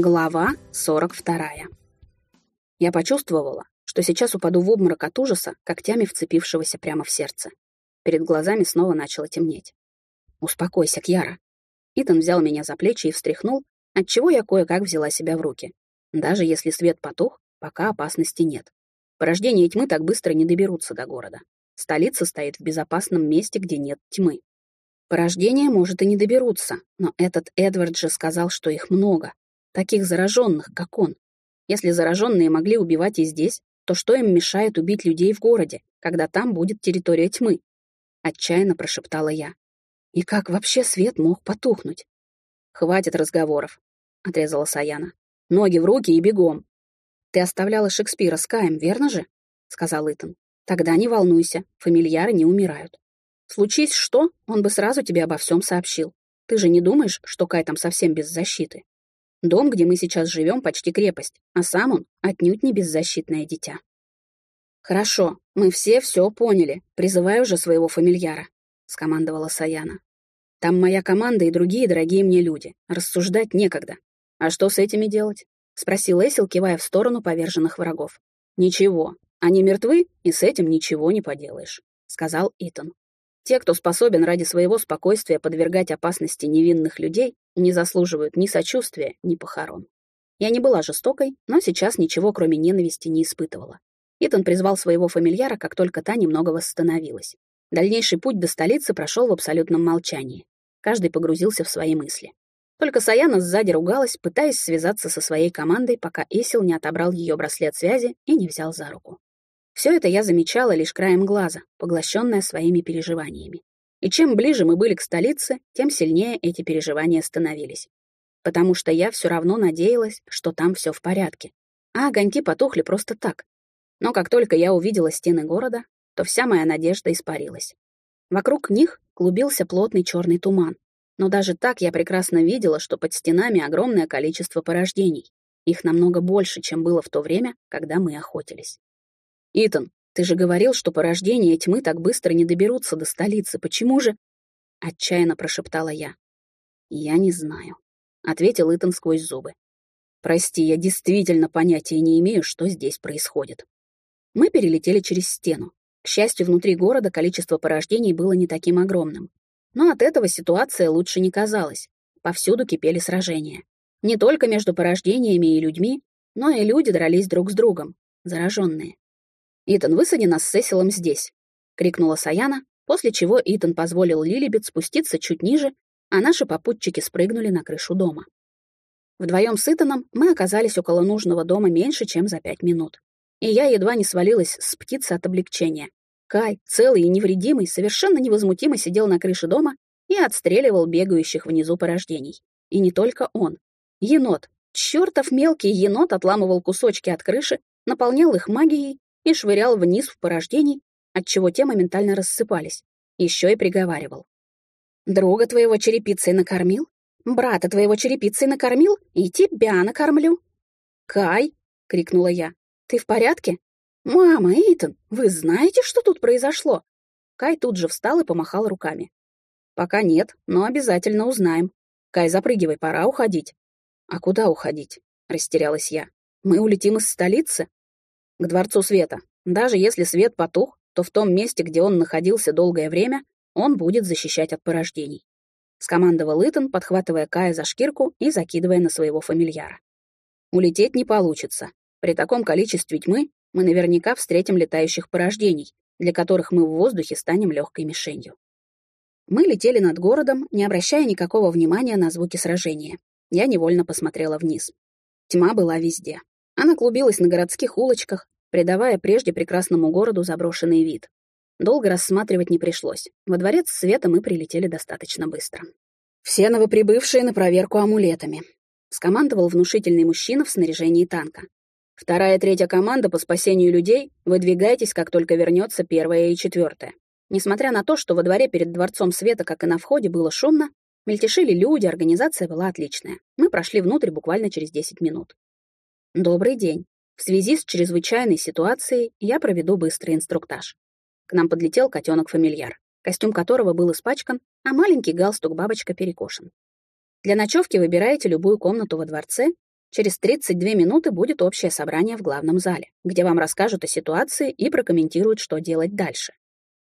Глава 42. Я почувствовала, что сейчас упаду в обморок от ужаса, когтями вцепившегося прямо в сердце. Перед глазами снова начало темнеть. «Успокойся, Кьяра». Итан взял меня за плечи и встряхнул, отчего я кое-как взяла себя в руки. Даже если свет потух, пока опасности нет. Порождения тьмы так быстро не доберутся до города. Столица стоит в безопасном месте, где нет тьмы. Порождения, может, и не доберутся, но этот Эдвард же сказал, что их много, таких зараженных, как он. Если зараженные могли убивать и здесь, то что им мешает убить людей в городе, когда там будет территория тьмы? Отчаянно прошептала я. И как вообще свет мог потухнуть? Хватит разговоров, отрезала Саяна. Ноги в руки и бегом. Ты оставляла Шекспира с Каем, верно же? сказал Итан. Тогда не волнуйся, фамильяры не умирают. Случись что, он бы сразу тебе обо всем сообщил. Ты же не думаешь, что Кай там совсем без защиты? Дом, где мы сейчас живем, почти крепость, а сам он отнюдь не беззащитное дитя. «Хорошо, мы все все поняли. Призываю уже своего фамильяра», — скомандовала Саяна. «Там моя команда и другие дорогие мне люди. Рассуждать некогда. А что с этими делать?» — спросил Эсил, кивая в сторону поверженных врагов. «Ничего. Они мертвы, и с этим ничего не поделаешь», — сказал Итан. Те, кто способен ради своего спокойствия подвергать опасности невинных людей, не заслуживают ни сочувствия, ни похорон. Я не была жестокой, но сейчас ничего, кроме ненависти, не испытывала. Итан призвал своего фамильяра, как только та немного восстановилась. Дальнейший путь до столицы прошел в абсолютном молчании. Каждый погрузился в свои мысли. Только Саяна сзади ругалась, пытаясь связаться со своей командой, пока Эсил не отобрал ее браслет связи и не взял за руку. Все это я замечала лишь краем глаза, поглощенная своими переживаниями. И чем ближе мы были к столице, тем сильнее эти переживания становились. Потому что я все равно надеялась, что там все в порядке. А огоньки потухли просто так. Но как только я увидела стены города, то вся моя надежда испарилась. Вокруг них клубился плотный черный туман. Но даже так я прекрасно видела, что под стенами огромное количество порождений. Их намного больше, чем было в то время, когда мы охотились. «Итан, ты же говорил, что порождения тьмы так быстро не доберутся до столицы. Почему же...» Отчаянно прошептала я. «Я не знаю», — ответил Итан сквозь зубы. «Прости, я действительно понятия не имею, что здесь происходит». Мы перелетели через стену. К счастью, внутри города количество порождений было не таким огромным. Но от этого ситуация лучше не казалась. Повсюду кипели сражения. Не только между порождениями и людьми, но и люди дрались друг с другом, зараженные. «Итан, высади нас с Сесилом здесь!» — крикнула Саяна, после чего Итан позволил Лилибет спуститься чуть ниже, а наши попутчики спрыгнули на крышу дома. Вдвоем с Итаном мы оказались около нужного дома меньше, чем за пять минут. И я едва не свалилась с птицы от облегчения. Кай, целый и невредимый, совершенно невозмутимо сидел на крыше дома и отстреливал бегающих внизу порождений. И не только он. Енот, чертов мелкий енот отламывал кусочки от крыши, наполнял их магией и швырял вниз в порождений, отчего те моментально рассыпались. Еще и приговаривал. «Друга твоего черепицей накормил? Брата твоего черепицей накормил? И тебя накормлю!» «Кай!» — крикнула я. «Ты в порядке?» «Мама, Итан, вы знаете, что тут произошло?» Кай тут же встал и помахал руками. «Пока нет, но обязательно узнаем. Кай, запрыгивай, пора уходить». «А куда уходить?» — растерялась я. «Мы улетим из столицы?» К Дворцу Света. Даже если свет потух, то в том месте, где он находился долгое время, он будет защищать от порождений. Скомандовал Итан, подхватывая Кая за шкирку и закидывая на своего фамильяра. Улететь не получится. При таком количестве тьмы мы наверняка встретим летающих порождений, для которых мы в воздухе станем легкой мишенью. Мы летели над городом, не обращая никакого внимания на звуки сражения. Я невольно посмотрела вниз. Тьма была везде. Она клубилась на городских улочках, придавая прежде прекрасному городу заброшенный вид. Долго рассматривать не пришлось. Во дворец света мы прилетели достаточно быстро. «Все новоприбывшие на проверку амулетами», — скомандовал внушительный мужчина в снаряжении танка. «Вторая и третья команда по спасению людей, выдвигайтесь, как только вернется первая и четвертая». Несмотря на то, что во дворе перед Дворцом Света, как и на входе, было шумно, мельтешили люди, организация была отличная. Мы прошли внутрь буквально через 10 минут. Добрый день. В связи с чрезвычайной ситуацией я проведу быстрый инструктаж. К нам подлетел котенок-фамильяр, костюм которого был испачкан, а маленький галстук-бабочка перекошен. Для ночевки выбираете любую комнату во дворце Через 32 минуты будет общее собрание в главном зале, где вам расскажут о ситуации и прокомментируют, что делать дальше.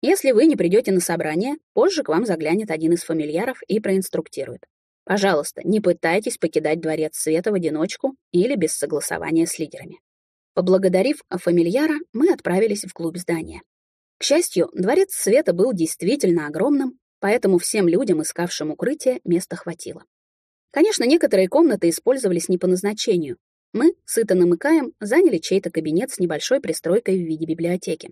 Если вы не придете на собрание, позже к вам заглянет один из фамильяров и проинструктирует. Пожалуйста, не пытайтесь покидать Дворец Света в одиночку или без согласования с лидерами. Поблагодарив фамильяра, мы отправились вглубь здания. К счастью, Дворец Света был действительно огромным, поэтому всем людям, искавшим укрытие, места хватило. Конечно, некоторые комнаты использовались не по назначению. Мы с Итаном и Каем заняли чей-то кабинет с небольшой пристройкой в виде библиотеки.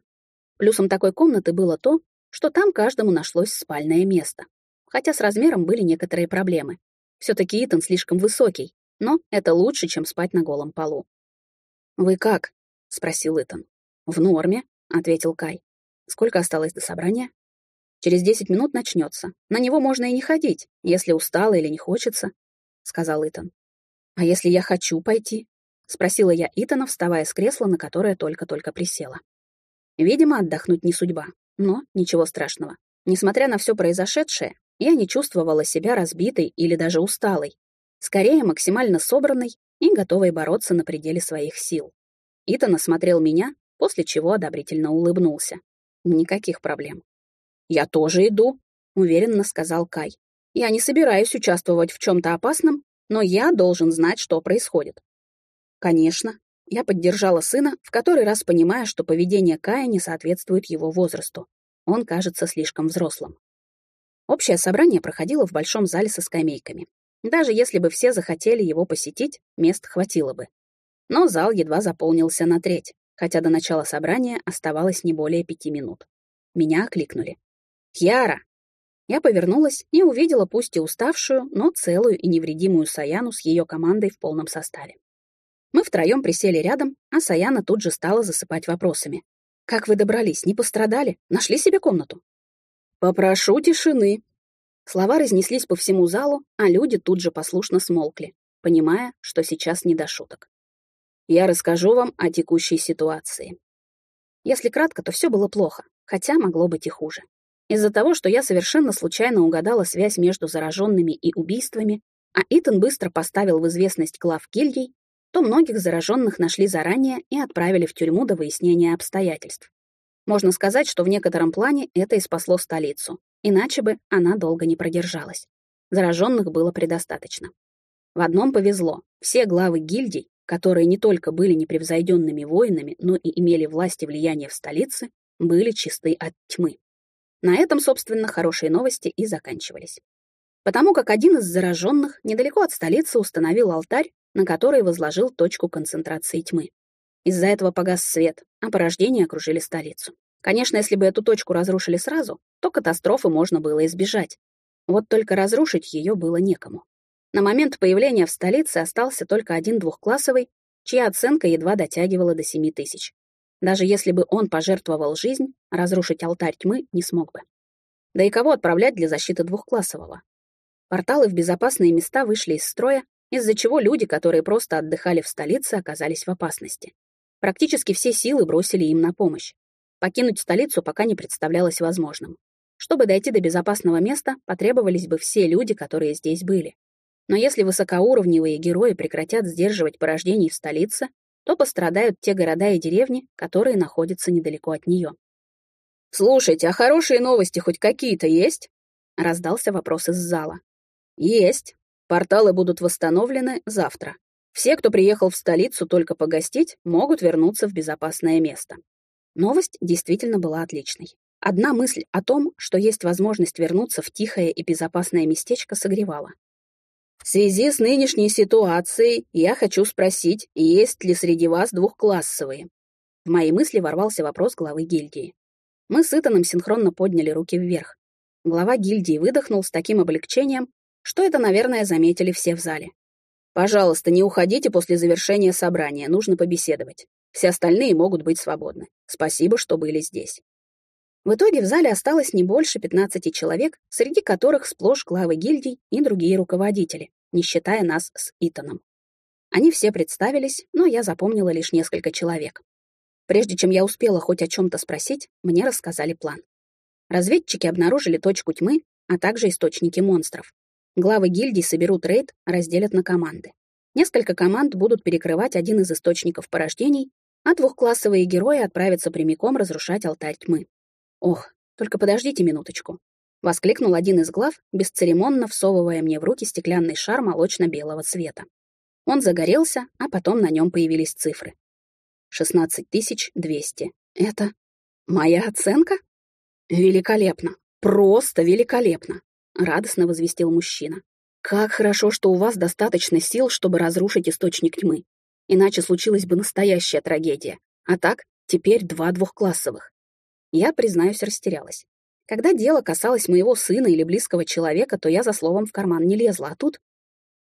Плюсом такой комнаты было то, что там каждому нашлось спальное место. Хотя с размером были некоторые проблемы. Все-таки Итан слишком высокий, но это лучше, чем спать на голом полу. «Вы как?» — спросил Итан. «В норме», — ответил Кай. «Сколько осталось до собрания?» «Через десять минут начнется. На него можно и не ходить, если устала или не хочется», — сказал Итан. «А если я хочу пойти?» — спросила я Итана, вставая с кресла, на которое только-только присела. Видимо, отдохнуть не судьба, но ничего страшного. Несмотря на все произошедшее, я не чувствовала себя разбитой или даже усталой. Скорее, максимально собранной и готовой бороться на пределе своих сил. Итан осмотрел меня, после чего одобрительно улыбнулся. Никаких проблем. «Я тоже иду», — уверенно сказал Кай. «Я не собираюсь участвовать в чем-то опасном, но я должен знать, что происходит». «Конечно», я поддержала сына, в который раз понимая, что поведение Кая не соответствует его возрасту. Он кажется слишком взрослым. Общее собрание проходило в большом зале со скамейками. Даже если бы все захотели его посетить, мест хватило бы. Но зал едва заполнился на треть, хотя до начала собрания оставалось не более пяти минут. Меня окликнули. «Яра!» Я повернулась и увидела пусть и уставшую, но целую и невредимую Саяну с ее командой в полном составе. Мы втроем присели рядом, а Саяна тут же стала засыпать вопросами. «Как вы добрались? Не пострадали? Нашли себе комнату?» «Попрошу тишины». Слова разнеслись по всему залу, а люди тут же послушно смолкли, понимая, что сейчас не до шуток. «Я расскажу вам о текущей ситуации». Если кратко, то все было плохо, хотя могло быть и хуже. Из-за того, что я совершенно случайно угадала связь между зараженными и убийствами, а Итан быстро поставил в известность глав гильдий, то многих зараженных нашли заранее и отправили в тюрьму до выяснения обстоятельств. Можно сказать, что в некотором плане это и спасло столицу, иначе бы она долго не продержалась. Зараженных было предостаточно. В одном повезло. Все главы гильдий, которые не только были непревзойденными воинами, но и имели власть и влияние в столице, были чисты от тьмы. На этом, собственно, хорошие новости и заканчивались. Потому как один из зараженных недалеко от столицы установил алтарь, на который возложил точку концентрации тьмы. Из-за этого погас свет, а порождения окружили столицу. Конечно, если бы эту точку разрушили сразу, то катастрофы можно было избежать. Вот только разрушить ее было некому. На момент появления в столице остался только один двухклассовый, чья оценка едва дотягивала до 7 тысяч. Даже если бы он пожертвовал жизнь, разрушить алтарь тьмы не смог бы. Да и кого отправлять для защиты двухклассового? Порталы в безопасные места вышли из строя, из-за чего люди, которые просто отдыхали в столице, оказались в опасности. Практически все силы бросили им на помощь. Покинуть столицу пока не представлялось возможным. Чтобы дойти до безопасного места, потребовались бы все люди, которые здесь были. Но если высокоуровневые герои прекратят сдерживать порождений в столице, то пострадают те города и деревни, которые находятся недалеко от нее. «Слушайте, а хорошие новости хоть какие-то есть?» — раздался вопрос из зала. «Есть. Порталы будут восстановлены завтра. Все, кто приехал в столицу только погостить, могут вернуться в безопасное место. Новость действительно была отличной. Одна мысль о том, что есть возможность вернуться в тихое и безопасное местечко, согревала. В связи с нынешней ситуацией я хочу спросить, есть ли среди вас двухклассовые? В мои мысли ворвался вопрос главы гильдии. Мы с Итаном синхронно подняли руки вверх. Глава гильдии выдохнул с таким облегчением, что это, наверное, заметили все в зале. «Пожалуйста, не уходите после завершения собрания, нужно побеседовать. Все остальные могут быть свободны. Спасибо, что были здесь». В итоге в зале осталось не больше 15 человек, среди которых сплошь главы гильдий и другие руководители, не считая нас с Итаном. Они все представились, но я запомнила лишь несколько человек. Прежде чем я успела хоть о чем-то спросить, мне рассказали план. Разведчики обнаружили точку тьмы, а также источники монстров. Главы гильдий соберут рейд, разделят на команды. Несколько команд будут перекрывать один из источников порождений, а двухклассовые герои отправятся прямиком разрушать алтарь тьмы. Ох, только подождите минуточку. Воскликнул один из глав, бесцеремонно всовывая мне в руки стеклянный шар молочно-белого цвета. Он загорелся, а потом на нем появились цифры. 16200. Это моя оценка? Великолепно. Просто великолепно. Радостно возвестил мужчина. Как хорошо, что у вас достаточно сил, чтобы разрушить источник тьмы. Иначе случилась бы настоящая трагедия. А так, теперь два двухклассовых. Я, признаюсь, растерялась. Когда дело касалось моего сына или близкого человека, то я за словом в карман не лезла, а тут...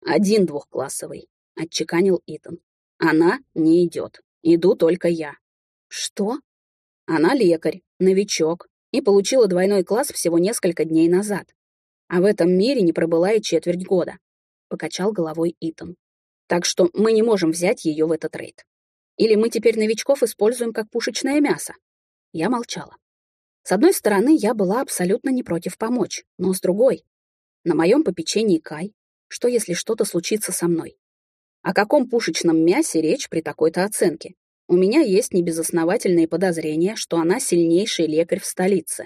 Один двухклассовый, — отчеканил Итан. Она не идет. Иду только я. Что? Она лекарь, новичок, и получила двойной класс всего несколько дней назад. А в этом мире не пробыла и четверть года. Покачал головой Итан. Так что мы не можем взять ее в этот рейд. Или мы теперь новичков используем как пушечное мясо? Я молчала. С одной стороны, я была абсолютно не против помочь, но с другой, на моем попечении Кай, что если что-то случится со мной? О каком пушечном мясе речь при такой-то оценке? У меня есть небезосновательные подозрения, что она сильнейший лекарь в столице,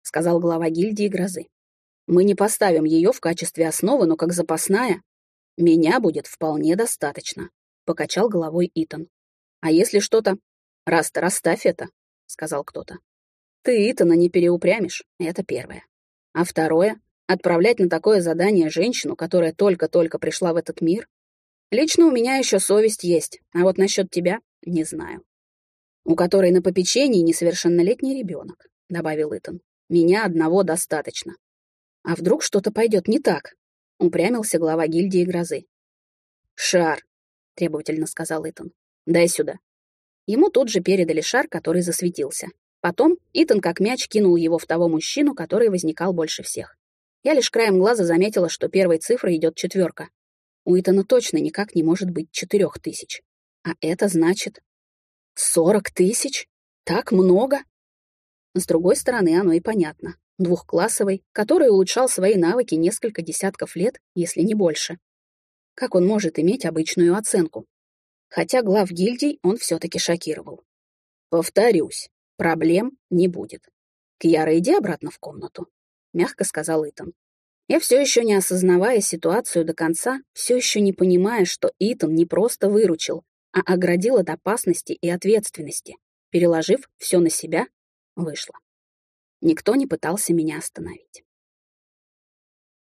сказал глава гильдии Грозы. Мы не поставим ее в качестве основы, но как запасная. Меня будет вполне достаточно, покачал головой Итан. А если что-то... Раста, расставь это, сказал кто-то. Ты Итана не переупрямишь, это первое. А второе — отправлять на такое задание женщину, которая только-только пришла в этот мир. Лично у меня еще совесть есть, а вот насчет тебя — не знаю. У которой на попечении несовершеннолетний ребенок, добавил Итан. Меня одного достаточно. А вдруг что-то пойдет не так? Упрямился глава гильдии грозы. «Шар», — требовательно сказал Итан. «Дай сюда». Ему тут же передали шар, который засветился. Потом Итан как мяч кинул его в того мужчину, который возникал больше всех. Я лишь краем глаза заметила, что первой цифрой идет четверка. У Итана точно никак не может быть четырех тысяч. А это значит... Сорок тысяч? Так много? С другой стороны, оно и понятно. Двухклассовый, который улучшал свои навыки несколько десятков лет, если не больше. Как он может иметь обычную оценку? Хотя глав гильдий он все-таки шокировал. Повторюсь, Проблем не будет. Кьяра, иди обратно в комнату, мягко сказал Итан. Я все еще не осознавая ситуацию до конца, все еще не понимая, что Итан не просто выручил, а оградил от опасности и ответственности. Переложив все на себя, вышла. Никто не пытался меня остановить.